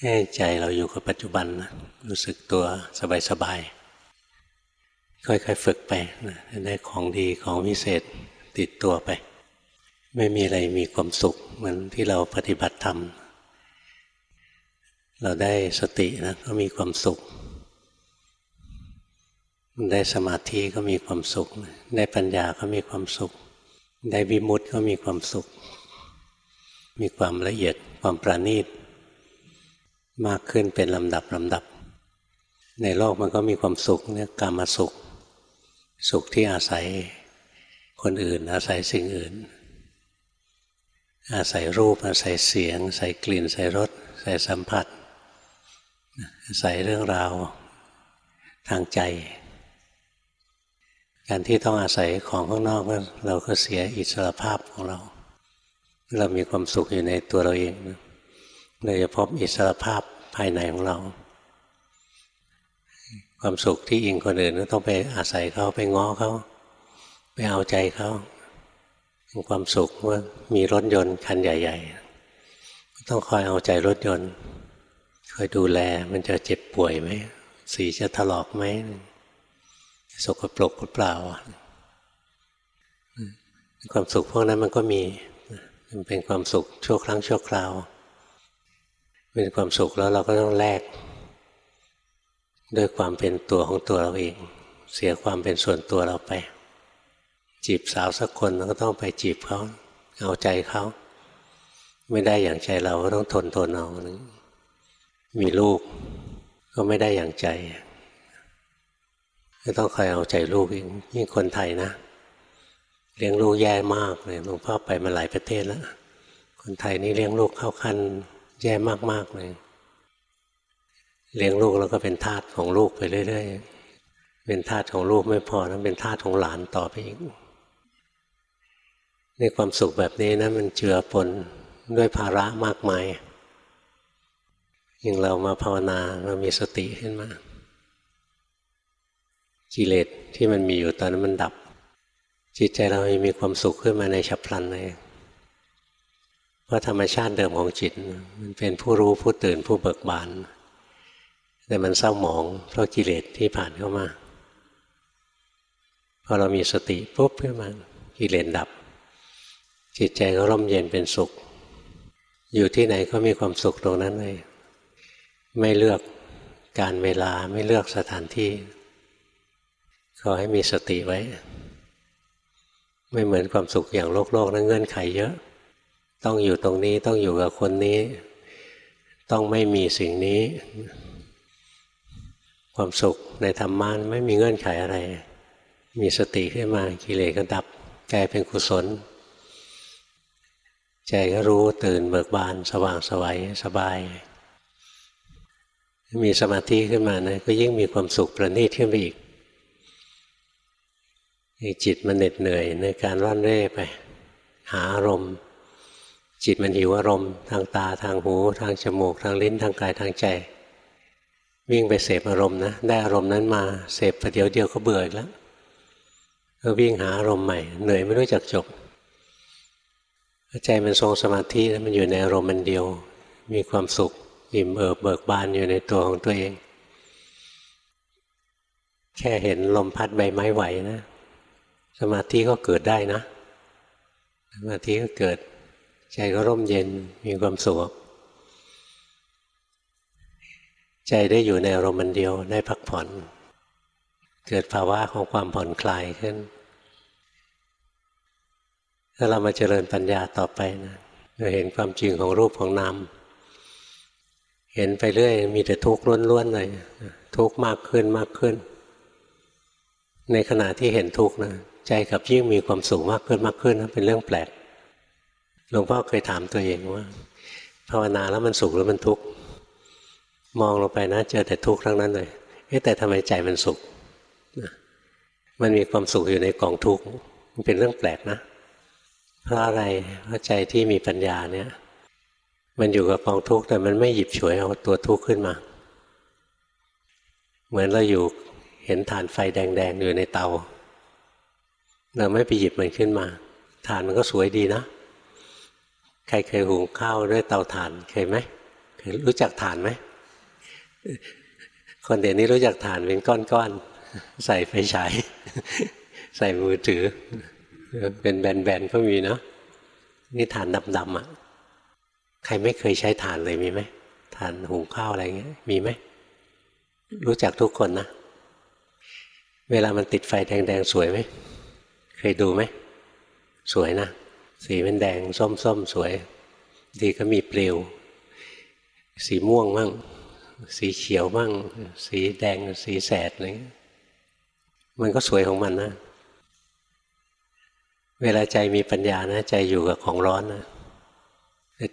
ให้ใจเราอยู่กับปัจจุบันนะรู้สึกตัวสบายๆ ค่อยๆฝึกไปนะได้ของดีของวิเศษติดตัวไป ไม่มีอะไรมีความสุข เหมือนที่เราปฏิบัติธรรม เราได้สตินะก็มีความสุข ได้สมาธิก็มีความสุข ได้ปัญญาก็มีความสุข ได้วิมุตติก็มีความสุข มีความละเอียดความประณีต มากขึ้นเป็นลำดับลำดับ ในโลกมันก็มีความสุขเนี่ยกรรมสุข สุขที่อาศัยคนอื่น อาศัยสิ่งอื่น อาศัยรูปอาศัยเสียงอาศัยกลิ่นอาศัยรสอาศัยสัมผัส อาศัยเรื่องราวทางใจ การที่ต้องอาศัยของข้างนอกเราก็เสียอิสรภาพของเรา เรามีความสุขอยู่ในตัวเราเอง เราจะพบอิสรภาพภายในของเรา ความสุขที่อิงคนอื่นต้องไปอาศัยเขาไปง้อเขาไปเอาใจเขาความสุขว่ามีรถยนต์คันใหญ่ ๆ ต้องคอยเอาใจรถยนต์คอยดูแลมันจะเจ็บป่วยไหมสีจะถลอกไหมสกปรกหรือเปล่าความสุขพวกนั้นมันก็มี มันเป็นความสุขชั่วครั้งชั่วคราว เป็นความสุขแล้วเราก็ต้องแลกด้วยความเป็นตัวของตัวเราเอง เสียความเป็นส่วนตัวเราไป จีบสาวสักคนเราก็ต้องไปจีบเขาเอาใจเขาไม่ได้อย่างใจเราก็ต้องทนทนเอามีลูก ก็ไม่ได้อย่างใจก็ต้องคอยเอาใจลูกเองยิ่คนไทยนะ เลี้ยงลูกแย่มากเลยหลวงพ่อไปมาหลายประเทศแล้วคนไทยนี่เลี้ยงลูกเข้าขั้น แย่มาก ๆ เลย เลี้ยงลูกแล้วก็เป็นทาสของลูกไปเรื่อยๆ เป็นทาสของลูกไม่พอนะเป็นทาสของหลานต่อไปอีกในความสุขแบบนี้นะมันเจือปนด้วยภาระมากมายอย่างเรามาภาวนาเรามีสติขึ้นมากิเลสที่มันมีอยู่ตอนนั้นมันดับ จิตใจเรามีความสุขขึ้นมาในฉับพลันเลย เพราะธรรมชาติเดิมของจิต มันเป็นผู้รู้ผู้ตื่นผู้เบิกบาน แต่มันเศร้าหมองเพราะกิเลสที่ผ่านเข้ามา พอเรามีสติปุ๊บขึ้นมากิเลสดับ จิตใจก็ร่มเย็นเป็นสุข อยู่ที่ไหนก็มีความสุขตรงนั้นเลย ไม่เลือกการเวลาไม่เลือกสถานที่ ขอให้มีสติไว้ ไม่เหมือนความสุขอย่างโลกโลกนั้นเงื่อนไขเยอะ ต้องอยู่ตรงนี้ต้องอยู่กับคนนี้ ต้องไม่มีสิ่งนี้ ความสุขในธรรมะไม่มีเงื่อนไขอะไร มีสติขึ้นมากิเลสก็ดับกลายเป็นกุศล ใจก็รู้ตื่นเบิกบาน สว่างสวัยสบาย มีสมาธิขึ้นมานะก็ยิ่งมีความสุขประณีตขึ้นไปอีกจิตมันเหน็ดเหนื่อยในการร่อนเร่ไป หาอารมณ์ จิตมันหิวอารมณ์ทางตาทางหู ทางจมูก ทางลิ้นทางกายทางใจ วิ่งไปเสพอารมณ์นะได้อารมณ์นั้นมาเสพประเดี๋ยวเดียวก็เบื่ออีกแล้วก็วิ่งหาอารมณ์ใหม่ เหนื่อยไม่รู้จักจบใจมันทรงสมาธิแล้วมันอยู่ในอารมณ์มันเดียว มีความสุขอิ่มเอิบเบิกบานอยู่ในตัวของตัวเอง แค่เห็นลมพัดใบไม้ไหวนะ สมาธิก็เกิดได้นะ สมาธิก็เกิด ใจก็ร่มเย็นมีความสุขใจได้อยู่ในอารมณ์เดียวได้พักผ่อน เกิดภาวะของความผ่อนคลายขึ้น ถ้าเรามาเจริญปัญญาต่อไปนะเราเห็นความจริงของรูปของนามเห็นไปเรื่อย มีแต่ทุกข์ล้วนๆเลยทุกข์มากขึ้นมากขึ้น ในขณะที่เห็นทุกข์นะใจกับยิ่งมีความสุขมากขึ้นมากขึ้นนะเป็นเรื่องแปลก หลวงพ่อเคยถามตัวเองว่าภาวนาแล้วมันสุขหรือมันทุกข์มองลงไปนะ เจอแต่ทุกข์ทั้งนั้นเลยเอ๊แต่ทำไมใจมันสุขมันมีความสุขอยู่ในกองทุกข์มันเป็นเรื่องแปลกนะเพราะอะไรเพราะใจที่มีปัญญาเนี่ย มันอยู่กับกองทุกข์แต่มันไม่หยิบฉวยเอาตัวทุกข์ขึ้นมา เหมือนเราอยู่เห็นฐานไฟแดงๆอยู่ในเตา เราไม่ไปหยิบมันขึ้นมาฐานมันก็สวยดีนะ ใครเคยหุงข้าวด้วยเตาถ่านเคยไหมเคยรู้จักฐานไหมคนเดี๋ยวนี้รู้จักฐานเป็นก้อนๆใส่ไฟฉายใส่มือถือ เป็นแบนๆก็มีเนาะนี่ฐานดำๆอะ ใครไม่เคยใช้ฐานเลยมีไหมฐานหุงข้าวอะไรเงี้ยมีไหมรู้จักทุกคนนะเวลามันติดไฟแดงๆสวยไหมเคยดูไหมสวยนะ สีมันแดงส้มๆสวย ดีก็มีเปลว สีม่วงมั่ง สีเขียวมั่ง สีแดงสีแสดอะไรเงี้ยมันก็สวยของมันนะ เวลาใจมีปัญญานะ ใจอยู่กับของร้อนนะ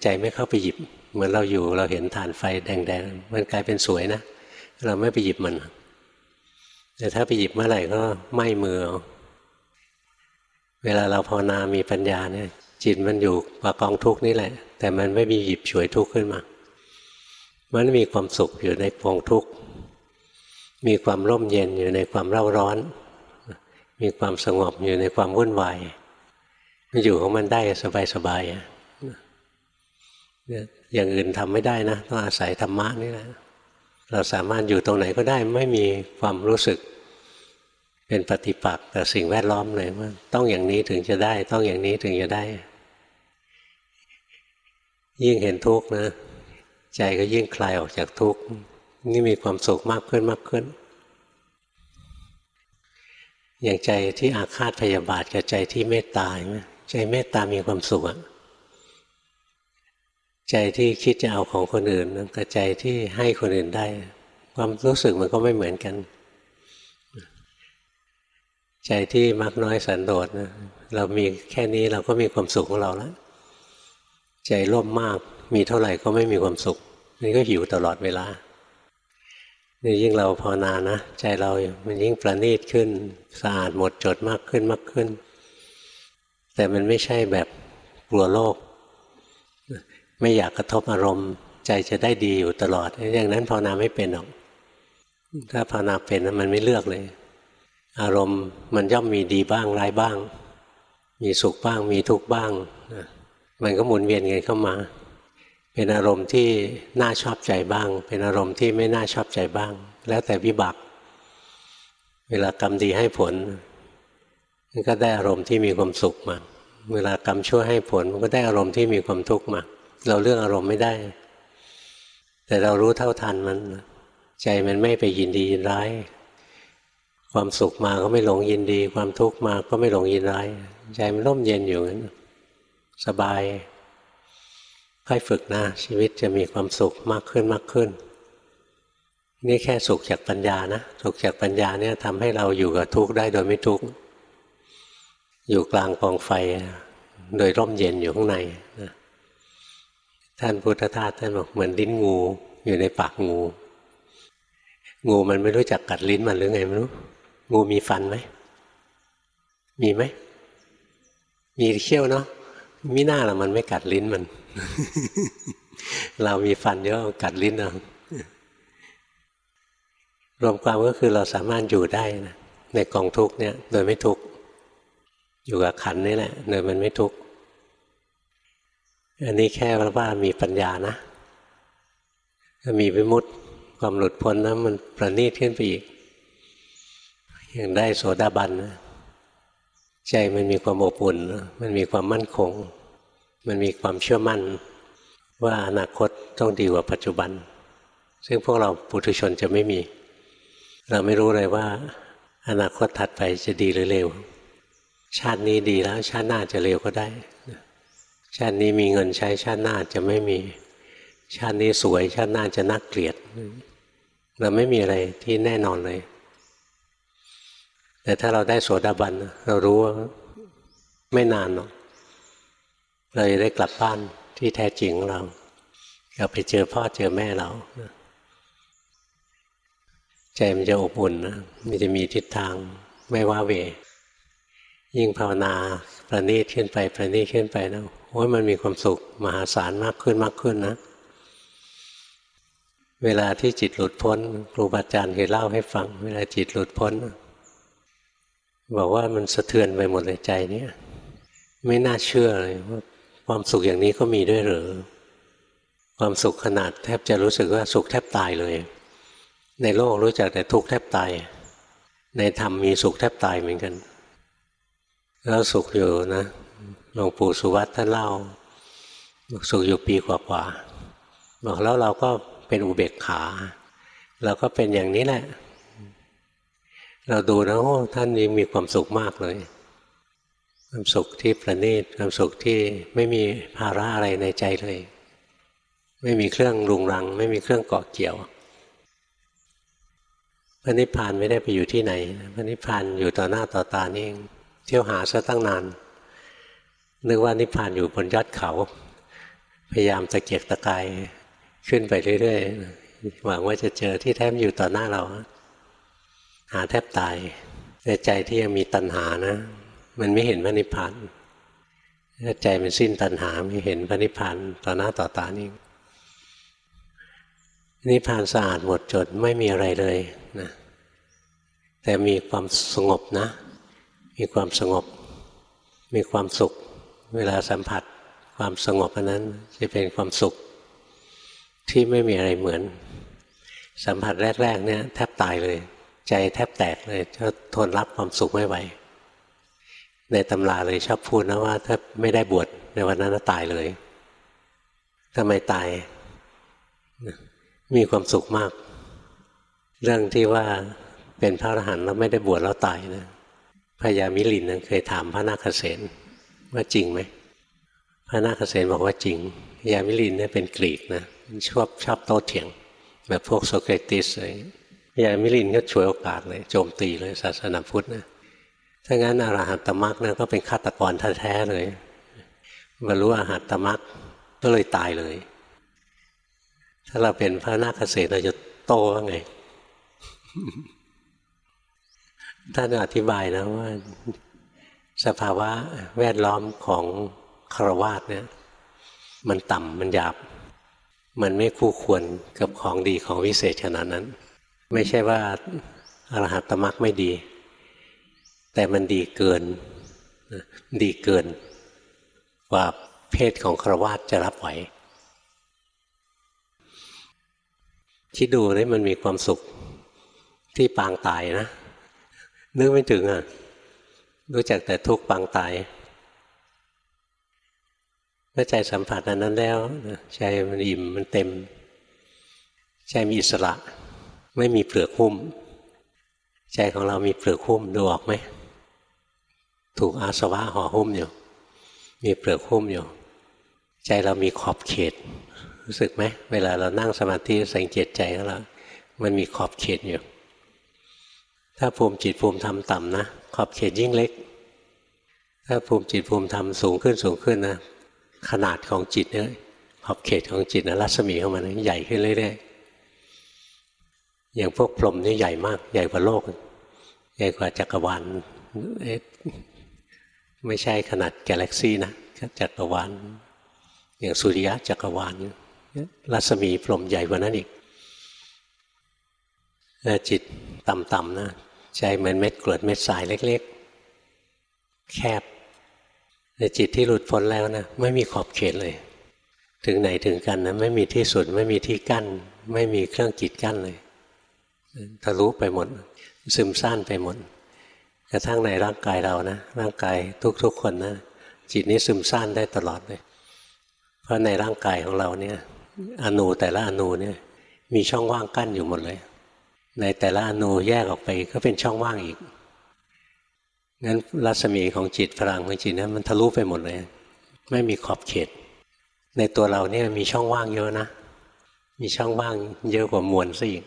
ใจไม่เข้าไปหยิบ เหมือนเราอยู่เราเห็นฐานไฟแดงๆมันกลายเป็นสวยนะ เราไม่ไปหยิบมัน แต่ถ้าไปหยิบเมื่อไหร่ก็ไหม้มือเวลาเราภาวนามีปัญญาเนี่ย จิตมันอยู่กับกองทุกนี่แหละ แต่มันไม่มีหยิบฉวยทุกข์ขึ้นมา มันมีความสุขอยู่ในกองทุกข์มีความร่มเย็นอยู่ในความเร่าร้อน มีความสงบอยู่ในความวุ่นวายมันอยู่ของมันได้สบายๆอย่างอื่นทำไม่ได้นะต้องอาศัยธรรมะนี่แหละเราสามารถอยู่ตรงไหนก็ได้ไม่มีความรู้สึก เป็นปฏิปักษ์กับสิ่งแวดล้อมเลยว่าต้องอย่างนี้ถึงจะได้ ต้องอย่างนี้ถึงจะได้ ยิ่งเห็นทุกข์นะ ใจก็ยิ่งคลายออกจากทุกข์นี่มีความสุขมากขึ้นมากขึ้น อย่างใจที่อาฆาตพยาบาทกับใจที่เมตตาใจเมตตามีความสุขอะใจที่คิดจะเอาของคนอื่นกับใจที่ให้คนอื่นได้ ความรู้สึกมันก็ไม่เหมือนกัน ใจที่มักน้อยสันโดษนะเรามีแค่นี้เราก็มีความสุขของเราแล้ว ใจร่มมากมีเท่าไหร่ก็ไม่มีความสุขนี่ก็หิวตลอดเวลานี่ยิ่งเราภาวนานะ ใจเรา มันยิ่งประณีตขึ้นสะอาดหมดจดมากขึ้นมากขึ้น แต่มันไม่ใช่แบบกลัวโลก ไม่อยากกระทบอารมณ์ ใจจะได้ดีอยู่ตลอด อย่างนั้นภาวนาไม่เป็นหรอก ถ้าภาวนาเป็นมันไม่เลือกเลย อารมณ์มันย่อมมีดีบ้างร้ายบ้าง มีสุขบ้างมีทุกข์บ้างมันก็หมุนเวียนกันเข้ามา เป็นอารมณ์ที่น่าชอบใจบ้าง เป็นอารมณ์ที่ไม่น่าชอบใจบ้าง แล้วแต่วิบากเวลากรรมดีให้ผลมันก็ได้อารมณ์ที่มีความสุขมา เวลากรรมชั่วให้ผลมันก็ได้อารมณ์ที่มีความทุกข์มา เราเลือกอารมณ์ไม่ได้ แต่เรารู้เท่าทันมัน ใจมันไม่ไปยินดียินร้าย ความสุขมาก็ไม่หลงยินดี ความทุกข์มาก็ไม่หลงยินร้ายใจมันร่มเย็นอยู่งั้นสบายค่อยฝึกนะชีวิตจะมีความสุขมากขึ้นมากขึ้น นี่แค่สุขจากปัญญานะสุขจากปัญญาเนี่ยทำให้เราอยู่กับทุกข์ได้โดยไม่ทุกข์อยู่กลางกองไฟ โดยร่มเย็นอยู่ข้างในนะท่านพุทธทาสท่านบอกเหมือนลิ้นงูอยู่ในปากงู งูมันไม่รู้จักกัดลิ้นมันหรือไงไม่รู้ งูมีฟันไหม มีไหม มีเขี้ยวเนาะมีหน้าละมันไม่กัดลิ้นมัน เรามีฟันเยอะกัดลิ้นเอารวมความก็คือเราสามารถอยู่ได้นะในกองทุกเนี่ย โดยไม่ทุกอยู่กับขันนี่แหละโดยมันไม่ทุกอันนี้แค่ว่ามีปัญญานะถ้ามีวิมุตติความหลุดพ้นนะมันประณีตขึ้นไปอีก อย่างได้โสดาบันนะใจมันมีความอบอุ่น มันมีความมั่นคง มันมีความเชื่อมั่น ว่าอนาคตต้องดีกว่าปัจจุบัน ซึ่งพวกเราปุถุชนจะไม่มี เราไม่รู้เลยว่า อนาคตถัดไปจะดีหรือเร็วชาตินี้ดีแล้วชาติหน้าจะเร็วก็ได้ ชาตินี้มีเงินใช้ชาติหน้าจะไม่มี ชาตินี้สวยชาติหน้าจะน่าเกลียด เราไม่มีอะไรที่แน่นอนเลย แต่ถ้าเราได้โสดาบันเรารู้ว่าไม่นานหรอกเราจะได้กลับบ้านที่แท้จริงของเรากลับไปเจอพ่อเจอแม่เราใจมันจะอบอุ่นนะมันจะมีทิศทางไม่ว่าเวยิ่งภาวนาประณีตขึ้นไปประณีตขึ้นไปนะโอ้ยมันมีความสุขมหาศาลมากขึ้นมากขึ้นนะเวลาที่จิตหลุดพ้นครูบาอาจารย์เคยเล่าให้ฟัง เวลาจิตหลุดพ้น บอกว่ามันสะเทือนไปหมดเลยใจเนี่ย ไม่น่าเชื่อเลยว่าความสุขอย่างนี้ก็มีด้วยหรือความสุขขนาดแทบจะรู้สึกว่าสุขแทบตายเลย ในโลกรู้จักแต่ทุกข์แทบตาย ในธรรมมีสุขแทบตายเหมือนกัน แล้วสุขอยู่นะหลวงปู่สุวัตท่านเล่า สุขอยู่ปีกว่าๆบอกแล้วเราก็เป็นอุเบกขาเราก็เป็นอย่างนี้แหละ เราดูนะโอ้ท่านนี้มีความสุขมากเลย ความสุขที่ประณีตความสุขที่ไม่มีภาระอะไรในใจเลย ไม่มีเครื่องรุงรัง ไม่มีเครื่องเกาะเกี่ยวพระนิพพานไม่ได้ไปอยู่ที่ไหนพระนิพพานอยู่ต่อหน้าต่อตานี่เองเที่ยวหาซะตั้งนาน นึกว่านิพพานอยู่บนยอดเขา พยายามตะเกียกตะกายขึ้นไปเรื่อยๆหวังว่าจะเจอที่แท้อยู่ต่อหน้าเรา หาแทบตายแต่ใจที่ยังมีตัณหานะ มันไม่เห็นพระนิพพานถ้าใจมันสิ้นตัณหาไม่เห็นพระนิพพานต่อหน้าต่อตานี่นิพพานสะอาดหมดจดไม่มีอะไรเลยนะแต่มีความสงบนะ มีความสงบ มีความสุข เวลาสัมผัสความสงบอันนั้นจะเป็นความสุขที่ไม่มีอะไรเหมือน สัมผัสแรก ๆ เนี่ยแทบตายเลย ใจแทบแตกเลยจะทนรับความสุขไม่ไหวในตำราเลยชอบพูดนะว่า ถ้าไม่ได้บวชในวันนั้นตายเลยทำไมตาย มีความสุขมาก เรื่องที่ว่าเป็นพระอรหันต์แล้วไม่ได้บวชแล้วตายนะพญามิลินเคยถามพระนาคเษนว่าจริงไหมพระนาคเษนบอกว่าจริงพญามิลินเนี่ยเป็นกรีกนะชอบชอบโต้เถียง แบบพวกโซเครติสเลยพ ญามิลินก็ช่วยโอกาสเลย โจมตีเลยศาสนาพุทธนะถ้างั้นอรหัตตมรักนะก็เป็นฆาตกรแท้ๆเลยบรรลุอรหัตตมรักก็เลยตายเลย ถ้าเราเป็นพระนาคเษตรเราจะโตว่าไงท่านอธิบายนะว่า สภาวะแวดล้อมของคารวาสเนี่ย มันต่ำมันหยาบ มันไม่คู่ควรกับของดีของวิเศษขนาดนั้น ไม่ใช่ว่าอรหัตมรักไม่ดี แต่มันดีเกิน ดีเกินกว่าเพศของครวาสจะรับไหวคิดดูนี่มันมีความสุขที่ปางตายนะ นึกไม่ถึงอะ รู้จักแต่ทุกปางตายเมื่อใจสัมผัสอันนั้นแล้วใจมันอิ่มมันเต็ม ใจมีอิสระ ไม่มีเปลือกหุ้ม ใจของเรามีเปลือกหุ้มดูออกไหม ถูกอาสวะห่อหุ้มอยู่ มีเปลือกหุ้มอยู่ ใจเรามีขอบเขต รู้สึกไหม เวลาเรานั่งสมาธิสังเกตใจของเรา มันมีขอบเขตอยู่ ถ้าภูมิจิตภูมิธรรมต่ำนะ ขอบเขตยิ่งเล็ก ถ้าภูมิจิตภูมิธรรมสูงขึ้นสูงขึ้นนะ ขนาดของจิตเนี่ยขอบเขตของจิตนะรัศมีของมันใหญ่ขึ้นเรื่อยๆ อย่างพวกพรหมนี่ใหญ่มาก ใหญ่กว่าโลก ใหญ่กว่าจักรวาลไม่ใช่ขนาดกาแล็กซี่นะจักรวาลอย่างสุริยะจักรวาลรัศมีพรมใหญ่กว่านั้นอีกจิตต่ำๆนะใจเหมือนเม็ดกรวดเม็ดสายเล็ก ๆ แคบแต่จิตที่หลุดพ้นแล้วนะไม่มีขอบเขตเลย ถึงไหนถึงกันนะไม่มีที่สุด ไม่มีที่กั้น ไม่มีเครื่องจิตกั้นเลย ทะลุไปหมด ซึมซ่านไปหมดกระทั่งในร่างกายเรานะ ร่างกายทุกๆคนนะจิตนี้ซึมซ่านได้ตลอดเลย เพราะในร่างกายของเราเนี่ยอนูแต่ละอนูเนี่ยมีช่องว่างกั้นอยู่หมดเลย ในแต่ละอนูแยกออกไปก็เป็นช่องว่างอีกงั้นรัศมีของจิตพลังของจิตนั้นมันทะลุไปหมดเลย ไม่มีขอบเขต ในตัวเราเนี่ยมีช่องว่างเยอะนะ มีช่องว่างเยอะกว่ามวลซะอีก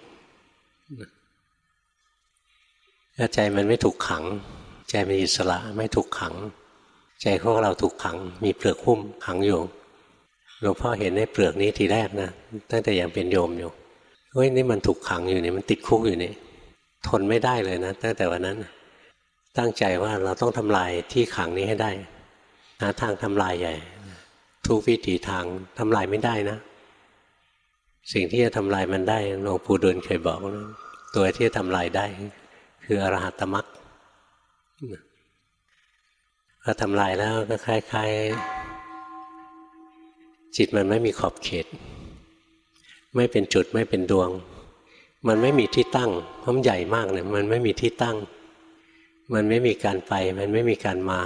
ถ้าใจมันไม่ถูกขัง ใจมันอิสระไม่ถูกขัง ใจพวกเราถูกขัง มีเปลือกหุ้มขังอยู่หลวงพ่อเห็นในเปลือกนี้ทีแรกนะตั้งแต่ยังเป็นโยมอยู่เฮ้ยนี่มันถูกขังอยู่นี่มันติดคุกอยู่นี่ทนไม่ได้เลยนะตั้งแต่วันนั้น ตั้งใจว่าเราต้องทำลายที่ขังนี้ให้ได้หาทางทำลายใหญ่ ทุกวิถีทางทำลายไม่ได้นะ สิ่งที่จะทำลายมันได้หลวงปู่ดูลเคยบอกนะตัวที่จะทำลายได้ คืออรหัตมรรคพอทำลายแล้วก็คล้ายๆ จิตมันไม่มีขอบเขต ไม่เป็นจุดไม่เป็นดวง มันไม่มีที่ตั้งเพราะมันใหญ่มากเนี่ยมันไม่มีที่ตั้ง มันไม่มีการไป มันไม่มีการมา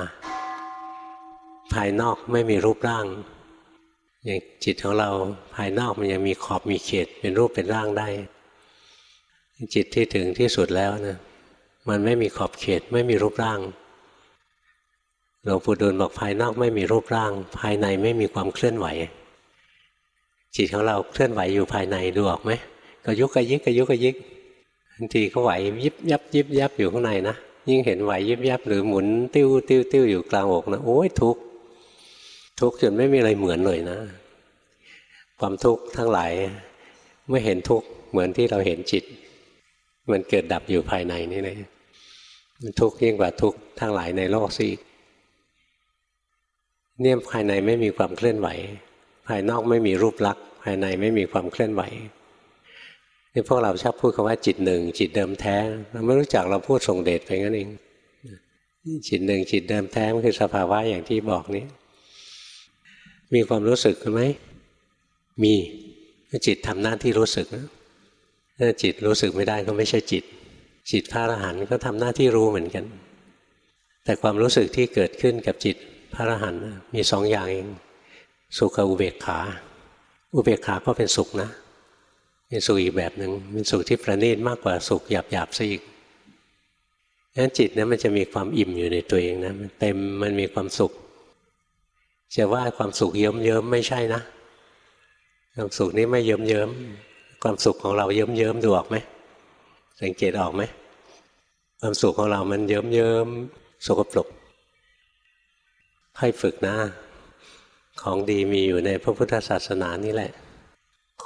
ภายนอกไม่มีรูปร่างอย่างจิตของเราภายนอกมันยังมีขอบมีเขตเป็นรูปเป็นร่างได้ จิตที่ถึงที่สุดแล้วนะ มันไม่มีขอบเขตไม่มีรูปร่างหลวงปู่ดูลบอกภายนอกไม่มีรูปร่าง ภายในไม่มีความเคลื่อนไหว จิตของเราเคลื่อนไหวอยู่ภายในดูออกไหมก็ยุกกระยิกกระยุกกระยิกบางทีก็ไหวยิบยับยิบยับอยู่ข้างในนะยิ่งเห็นไหวยิบยับหรือหมุนติ้วติ้วติ้วอยู่กลางอกนะโอ้ยทุกทุกจนไม่มีอะไรเหมือนเลยนะ ความทุกข์ทั้งหลายไม่เห็นทุกข์เหมือนที่เราเห็นจิต มันเกิดดับอยู่ภายในนี่เลยมันทุกข์ยิ่งกว่าทุกข์ทั้งหลายในโลกสิเนี่ยภายในไม่มีความเคลื่อนไหว ภายนอกไม่มีรูปลักษณ์ ภายในไม่มีความเคลื่อนไหวนี่พวกเราชอบพูดคำว่าจิตหนึ่ง จิตเดิมแท้เราไม่รู้จักเราพูดส่งเดชไปงั้นเองจิตหนึ่งจิตเดิมแท้มันคือสภาวะอย่างที่บอกนี้ มีความรู้สึกไหมมีจิตทำหน้าที่รู้สึกนะ ถ้าจิตรู้สึกไม่ได้ก็ไม่ใช่จิต จิตพระอรหันต์ก็ทำหน้าที่รู้เหมือนกัน แต่ความรู้สึกที่เกิดขึ้นกับจิตพระอรหันต์มีสองอย่างเอง สุขกับอุเบกขา อุเบกขาก็เป็นสุขนะ เป็นสุขอีกแบบหนึ่งเป็นสุขที่ประณีตมากกว่าสุขหยาบหยาบซะอีกงั้นจิตนี่ยมันจะมีความอิ่มอยู่ในตัวเองนะมันเต็มมันมีความสุข จะว่าความสุขเยิ้มเยิ้มไม่ใช่นะ ความสุขนี้ไม่เยิ้มเยิ้ม ความสุขของเราเยิ้มเยิ้มดูออกไหมสังเกตออกไหมความสุขของเรามันเยิ้มเยิ้มสกปรกให้ฝึกนะ ของดีมีอยู่ในพระพุทธศาสนานี่แหละ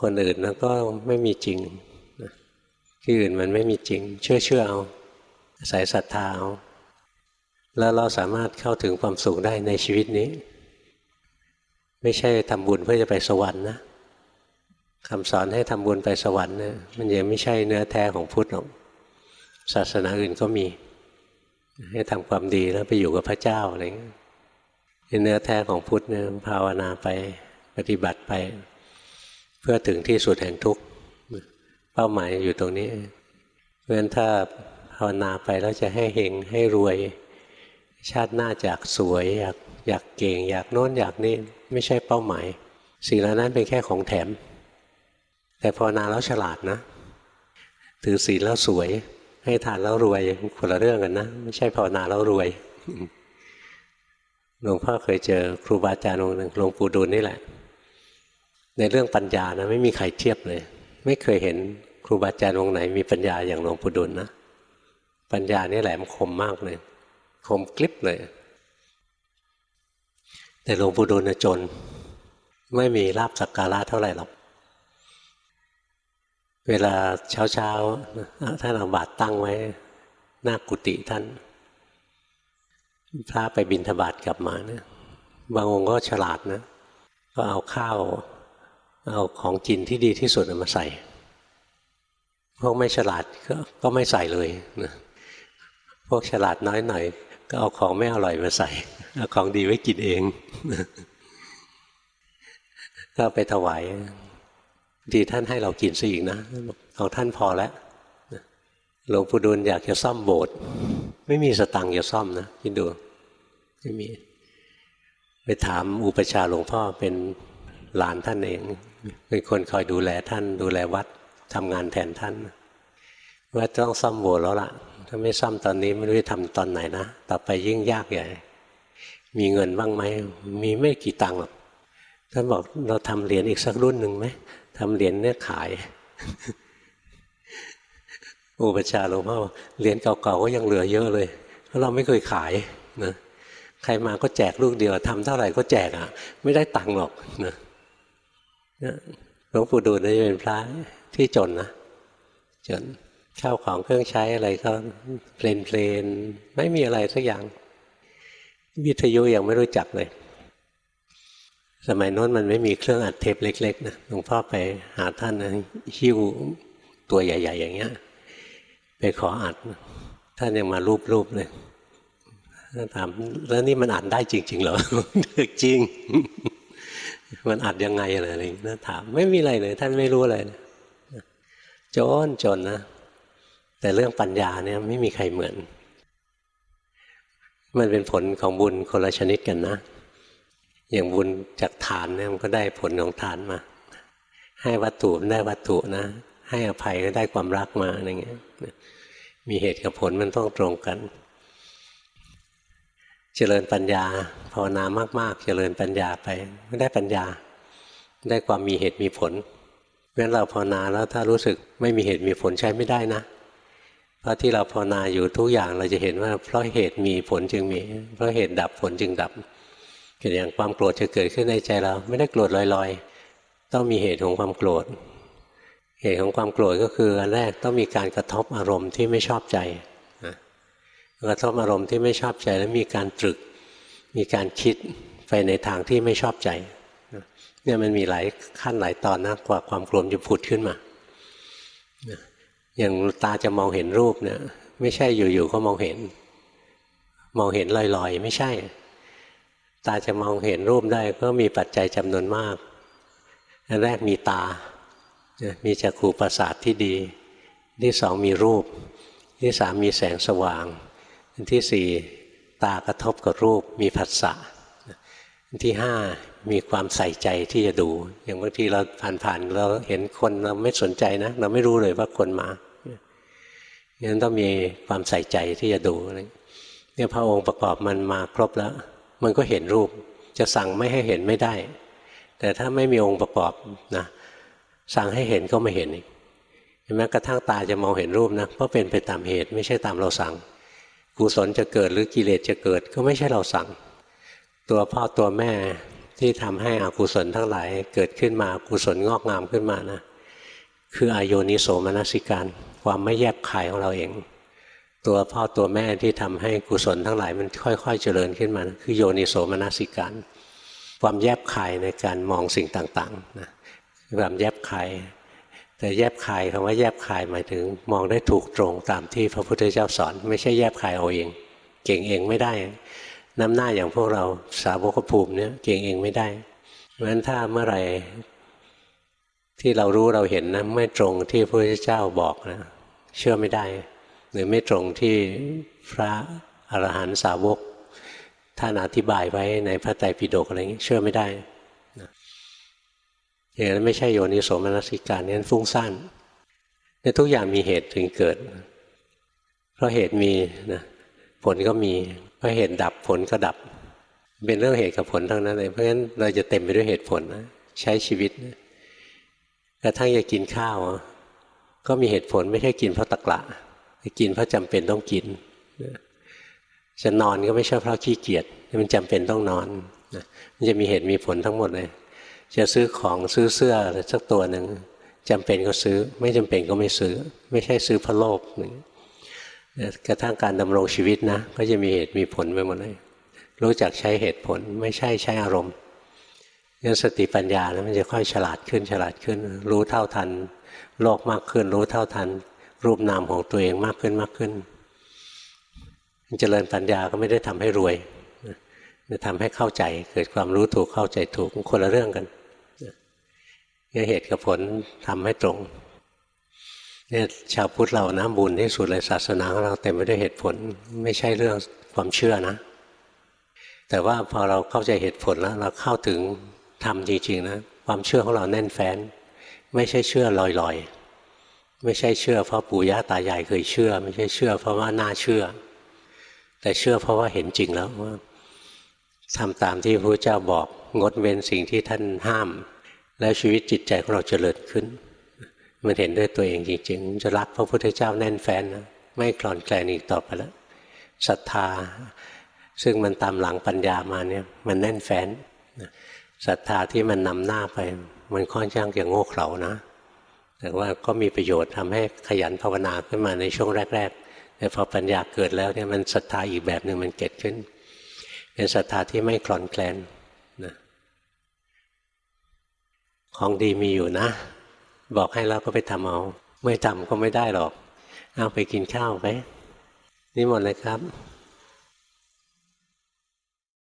คนอื่นนะก็ไม่มีจริงที่อื่นมันไม่มีจริง เชื่อเชื่อเอาใส่ศรัทธาเอาแล้วเราสามารถเข้าถึงความสุขได้ในชีวิตนี้ ไม่ใช่ทำบุญเพื่อจะไปสวรรค์นะ คำสอนให้ทำบุญไปสวรรค์เนี่ยมันยังไม่ใช่เนื้อแท้ของพุทธหรอกศาสนาอื่นก็มี ให้ทำความดีแล้วไปอยู่กับพระเจ้าอะไรเงี้ยเนื้อแท้ของพุทธเนี่ยภาวนาไปปฏิบัติไป เพื่อถึงที่สุดแห่งทุกข์เป้าหมายอยู่ตรงนี้เพราะฉะนั้นถ้าภาวนาไปแล้วจะให้เฮงให้รวย ชาติหน้าจากสวยอยากอยากเก่ง อยากโน้นอยากนี่ไม่ใช่เป้าหมาย สิ่งเหล่านั้นเป็นแค่ของแถม แต่ภาวนาแล้วฉลาดนะ ถือศีลแล้วสวย ให้ทานแล้วรวยคนละเรื่องกันนะ ไม่ใช่ภาวนาแล้วรวยหลวงพ่อเคยเจอครูบาอาจารย์องค์หนึ่งหลวงปู่ดูลนี่แหละ ในเรื่องปัญญานะไม่มีใครเทียบเลย ไม่เคยเห็นครูบาอาจารย์องค์ไหน มีปัญญาอย่างหลวงปู่ดูลนะปัญญานี่แหลมคมมากเลย คมกลิบเลย แต่หลวงปู่ดูลจน ไม่มีลาบสักการะเท่าไหร่หรอก เวลาเช้าเช้าท่านเอาบาตรตั้งไว้หน้ากุฏิท่าน พระไปบินทบาทกลับมาเนะบางองค์ก็ฉลาดนะ ก็เอาข้าว เอาของกินที่ดีที่สุดมาใส่พวกไม่ฉลาดก็ก็ไม่ใส่เลยนะพวกฉลาดน้อยหน่อย ก็เอาของไม่อร่อยมาใส่เอาของดีไว้กินเองก็ไปถวาย ดีท่านให้เรากินซะอีกนะของท่านพอแล้วหลวงปู่ดูลอยากจะซ่อมโบสถ์ไม่มีสตังค์จะซ่อมนะคิดดูไม่มี ไปถามอุปชาหลวงพ่อเป็นหลานท่านเองเป็นคนคอยดูแลท่านดูแลวัดทำงานแทนท่านว่าต้องซ่อมโบสถ์แล้วล่ะ ถ้าไม่ซ่อมตอนนี้ไม่รู้จะทำตอนไหนนะต่อไปยิ่งยากใหญ่มีเงินบ้างไหมมีไม่กี่ตังค์หรอกท่านบอกเราทำเหรียญอีกสักรุ่นหนึ่งไหม ทำเหรียญเนี่ยขายอุปชาหลวงพ่อเหรียญเก่าๆก็ยังเหลือเยอะเลยเพราะเราไม่เคยขายนะใครมาก็แจกลูกเดียวทำเท่าไหร่ก็แจกอะ ไม่ได้ตังค์หรอกนะหลวงปู่ดูลนี่เป็นพระที่จนนะจนข้าวของเครื่องใช้อะไรก็เพลนเพลนไม่มีอะไรสักอย่าง วิทยุยังไม่รู้จักเลย สมัยโน้นมันไม่มีเครื่องอัดเทปเล็ก ๆนะหลวงพ่อไปหาท่านนะหิ้วตัวใหญ่ ๆ อย่างเงี้ย ไปขออัด ท่านยังมารูปๆเลยท่านถามแล้วนี่มันอ่านได้จริง ๆ เหรอจริง มันอัดยังไงอะไรอะไรนั่นถาม ไม่มีอะไรเลย ท่านไม่รู้อะไรจนจนนะแต่เรื่องปัญญาเนี่ยไม่มีใครเหมือน มันเป็นผลของบุญคนละชนิดกันนะ อย่างบุญจากฐานเนี่ยมันก็ได้ผลของฐานมา ให้วัตถุได้วัตถุนะ ให้อภัยก็ได้ความรักมาอะไรเงี้ยมีเหตุกับผลมันต้องตรงกัน เจริญปัญญาภาวนามาก ๆ เจริญปัญญาไปไม่ได้ปัญญา ได้ความมีเหตุมีผลเพราะฉะนั้นเราภาวนาแล้วถ้ารู้สึกไม่มีเหตุมีผลใช้ไม่ได้นะเพราะที่เราภาวนาอยู่ทุกอย่างเราจะเห็นว่าเพราะเหตุมีผลจึงมี เพราะเหตุดับผลจึงดับ อย่างความโกรธจะเกิดขึ้นในใจเรา ไม่ได้โกรธลอยๆ ต้องมีเหตุของความโกรธ เหตุของความโกรธก็คืออันแรกต้องมีการกระทบอารมณ์ที่ไม่ชอบใจกระทบอารมณ์ที่ไม่ชอบใจแล้วมีการตรึก มีการคิดไปในทางที่ไม่ชอบใจเนี่ยมันมีหลายขั้นหลายตอนนะกว่าความโกรธจะผุดขึ้นมาอย่างตาจะมองเห็นรูปเนี่ย ไม่ใช่อยู่ๆก็มองเห็น มองเห็นลอยๆ ไม่ใช่ ตาจะมองเห็นรูปได้ก็มีปัจจัยจำนวนมากอันแรกมีตา มีจักขู่ประสาทที่ดี ที่สองมีรูป ที่สามมีแสงสว่าง อันที่สี่ตากระทบกับรูปมีผัสสะอันที่ห้ามีความใส่ใจที่จะดู อย่างบางทีเราผ่านๆเราเห็นคนเราไม่สนใจนะ เราไม่รู้เลยว่าคนมางนั้นต้องมีความใส่ใจที่จะดูเนี่ยพระองค์ประกอบมันมาครบแล้ว มันก็เห็นรูป จะสั่งไม่ให้เห็นไม่ได้ แต่ถ้าไม่มีองค์ประกอบนะสั่งให้เห็นก็ไม่เห็นอีกเห็นไหมกระทั่งตาจะมองเห็นรูปนะเพราะเป็นไปตามเหตุไม่ใช่ตามเราสั่งกุศลจะเกิดหรือกิเลสจะเกิดก็ไม่ใช่เราสั่ง ตัวพ่อตัวแม่ที่ทำให้อกุศลทั้งหลายเกิดขึ้นมากุศลงอกงามขึ้นมานะ คืออโยนิโสมนสิการ ความไม่แยบขายของเราเอง ตัวพ่อตัวแม่ที่ทำให้กุศลทั้งหลายมันค่อย ๆ เจริญขึ้นมานะคือโยนิโสมนสิการ ความแยบขายในการมองสิ่งต่างๆนะความแยบขายแต่แยบขายคำว่าแยบขายหมายถึง มองได้ถูกตรงตามที่พระพุทธเจ้าสอน ไม่ใช่แยบขายเอาเอง เก่งเองไม่ได้ น้ำหน้าอย่างพวกเราสาวกภูมิเนี่ยเก่งเองไม่ได้เพราะฉะนั้นถ้าเมื่อไหร่ที่เรารู้เราเห็นนะไม่ตรงที่พระพุทธเจ้าบอกนะเชื่อไม่ได้ หรือไม่ตรงที่พระอรหันตสาวกท่านอธิบายไว้ในพระไตรปิฎกอะไรอย่างนี้เชื่อไม่ได้นะอย่างนั้นไม่ใช่โยนิโสมนสิการนั้นฟุ้งซ่านในทุกอย่างมีเหตุถึงเกิด เพราะเหตุมีนะผลก็มี เพราะเหตุดับผลก็ดับ เป็นเรื่องเหตุกับผลทั้งนั้นเลยเพราะฉะนั้นเราจะเต็มไปด้วยเหตุผลนะใช้ชีวิตกระทั่งจะกินข้าว ก็มีเหตุผลไม่ใช่กินเพราะตะกละ กินเพราะจำเป็นต้องกินจะนอนก็ไม่ใช่เพราะขี้เกียจมันจำเป็นต้องนอนมันจะมีเหตุมีผลทั้งหมดเลย จะซื้อของซื้อเสื้อสักตัวหนึ่งจำเป็นก็ซื้อ ไม่จำเป็นก็ไม่ซื้อ ไม่ใช่ซื้อเพราะโลภกระทั่งการดำรงชีวิตนะ ก็จะมีเหตุมีผลไปหมดเลย รู้จักใช้เหตุผลไม่ใช่ใช้อารมณ์งั้นสติปัญญานะมันจะค่อยฉลาดขึ้นฉลาดขึ้น รู้เท่าทัน โลกมากขึ้นรู้เท่าทัน รูปนามของตัวเองมากขึ้นมากขึ้นเจริญปัญญาก็ไม่ได้ทำให้รวยจะทำให้เข้าใจเกิดความรู้ถูกเข้าใจถูกคนละเรื่องกันเนี่ยเหตุกับผลทำให้ตรงเนี่ยชาวพุทธเรานะบุญที่สุดเลยศาสนาของเราเต็มไปด้วยเหตุผล ไม่ใช่เรื่องความเชื่อนะ แต่ว่าพอเราเข้าใจเหตุผลแล้ว เราเข้าถึงทำจริงๆนะความเชื่อของเราแน่นแฟ้น ไม่ใช่เชื่อลอยๆ ไม่ใช่เชื่อเพราะปู่ย่าตายายเคยเชื่อ ไม่ใช่เชื่อ เพราะว่าน่าเชื่อ แต่เชื่อเพราะว่าเห็นจริงแล้วว่าทำตามที่พระเจ้าบอกงดเว้นสิ่งที่ท่านห้าม แล้วชีวิตจิตใจของเราเจริญขึ้น มันเห็นด้วยตัวเองจริงๆจะรักพระพุทธเจ้าแน่นแฟ้นนะไม่คลอนแคลนอีกต่อไปแล้วศรัทธา ซึ่งมันตามหลังปัญญามาเนี่ยมันแน่นแฟ้นศรัทธาที่มันนำหน้าไป มันค่อนข้างจะโง่เขลานะ แต่ว่าก็มีประโยชน์ทำให้ขยันภาวนาขึ้นมาในช่วงแรก ๆ แต่พอปัญญาเกิดแล้วเนี่ยมันศรัทธาอีกแบบหนึ่งมันเกิดขึ้น เป็นศรัทธาที่ไม่คลอนแคลนนะของดีมีอยู่นะ บอกให้แล้วก็ไปทำเอาไม่ทำก็ไม่ได้หรอก เอาไปกินข้าวไปนี่หมดเลยครับ